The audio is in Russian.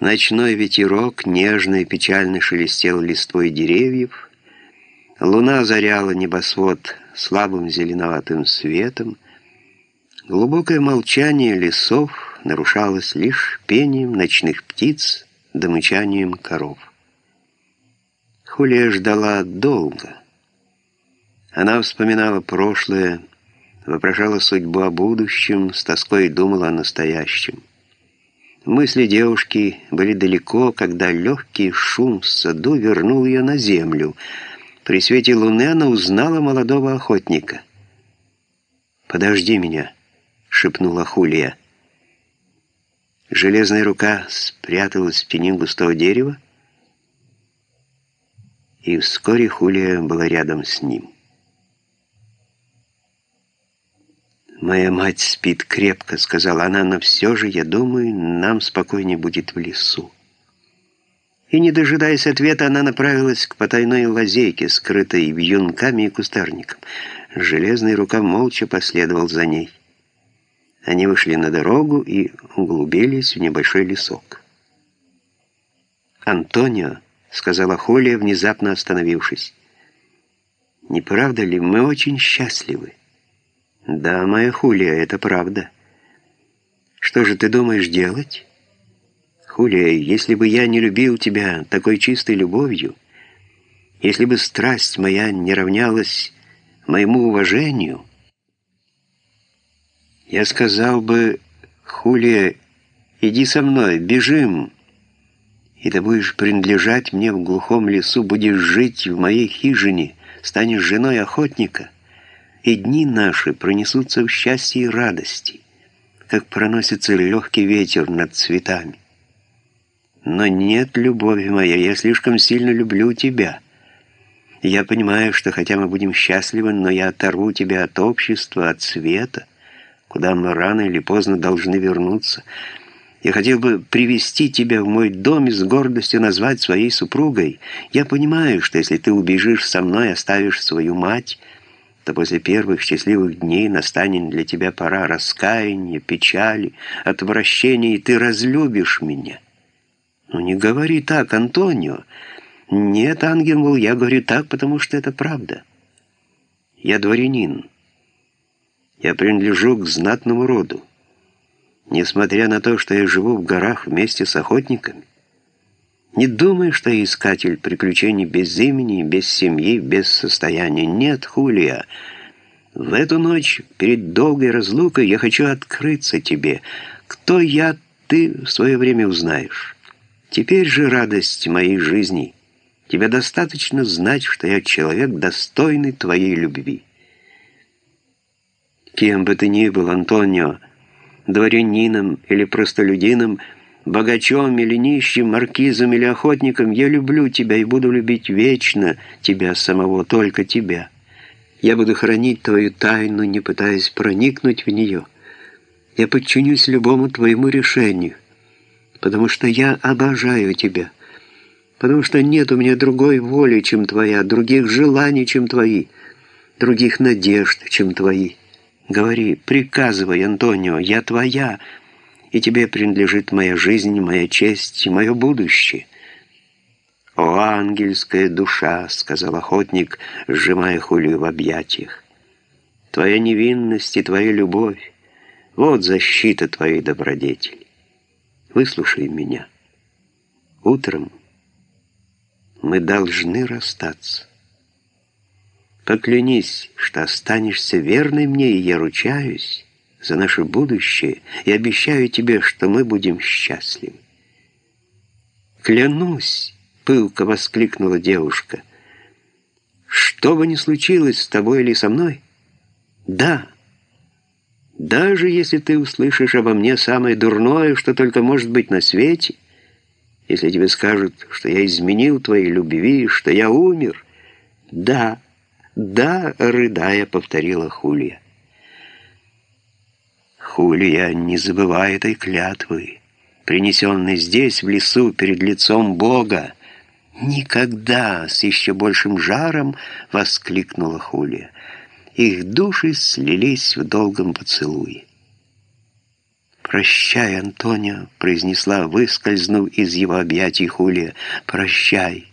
Ночной ветерок нежно и печально шелестел листвой деревьев, луна озаряла небосвод слабым зеленоватым светом, глубокое молчание лесов нарушалось лишь пением ночных птиц да мычанием коров. Хулия ждала долго. Она вспоминала прошлое, вопрошала судьбу о будущем, с тоской думала о настоящем. Мысли девушки были далеко, когда легкий шум в саду вернул ее на землю. При свете луны она узнала молодого охотника. «Подожди меня», — шепнула Хулия. Железная рука спряталась в тени густого дерева, и вскоре Хулия была рядом с ним. «Моя мать спит крепко», — сказала она, «но все же, я думаю, нам спокойнее будет в лесу». И, не дожидаясь ответа, она направилась к потайной лазейке, скрытой вьюнками и кустарником. Железная рука молча последовал за ней. Они вышли на дорогу и углубились в небольшой лесок. «Антонио», — сказала Холия, внезапно остановившись, — «не правда ли, мы очень счастливы?» «Да, моя Хулия, это правда. Что же ты думаешь делать?» «Хулия, если бы я не любил тебя такой чистой любовью, если бы страсть моя не равнялась моему уважению, я сказал бы, Хулия, иди со мной, бежим, и ты будешь принадлежать мне в глухом лесу, будешь жить в моей хижине, станешь женой охотника» и дни наши пронесутся в счастье и радости, как проносится легкий ветер над цветами. Но нет, любовь моя, я слишком сильно люблю тебя. Я понимаю, что хотя мы будем счастливы, но я оторву тебя от общества, от света, куда мы рано или поздно должны вернуться. Я хотел бы привести тебя в мой дом и с гордостью назвать своей супругой. Я понимаю, что если ты убежишь со мной, оставишь свою мать, то после первых счастливых дней настанет для тебя пора раскаяния, печали, отвращения, и ты разлюбишь меня. Ну не говори так, Антонио. Нет, ангел, я говорю так, потому что это правда. Я дворянин. Я принадлежу к знатному роду. Несмотря на то, что я живу в горах вместе с охотниками, не думай, что я искатель приключений без имени, без семьи, без состояния. Нет, Хулия. В эту ночь, перед долгой разлукой, я хочу открыться тебе. Кто я, ты в свое время узнаешь. Теперь же радость моей жизни. Тебе достаточно знать, что я человек, достойный твоей любви. Кем бы ты ни был, Антонио, дворянином или простолюдином, богачом или нищим, маркизом или охотником, я люблю тебя и буду любить вечно тебя самого, только тебя. Я буду хранить твою тайну, не пытаясь проникнуть в нее. Я подчинюсь любому твоему решению, потому что я обожаю тебя, потому что нет у меня другой воли, чем твоя, других желаний, чем твои, других надежд, чем твои. Говори, приказывай, Антонио, я твоя, — и тебе принадлежит моя жизнь, моя честь и мое будущее». «О, ангельская душа!» — сказал охотник, сжимая Хулию в объятиях. «Твоя невинность и твоя любовь — вот защита твоей добродетели. Выслушай меня. Утром мы должны расстаться. Поклянись, что останешься верной мне, и я ручаюсь, за наше будущее и обещаю тебе, что мы будем счастливы. «Клянусь!» — пылко воскликнула девушка. «Что бы ни случилось с тобой или со мной?» «Да!» «Даже если ты услышишь обо мне самое дурное, что только может быть на свете, если тебе скажут, что я изменил твоей любви, что я умер...» «Да, да!» — рыдая, повторила Хулия. Хулия, не забывай этой клятвы, принесенной здесь, в лесу, перед лицом Бога. «Никогда!» — с еще большим жаром воскликнула Хулия. Их души слились в долгом поцелуе. «Прощай, Антонио», — произнесла, выскользнув из его объятий Хулия. «Прощай».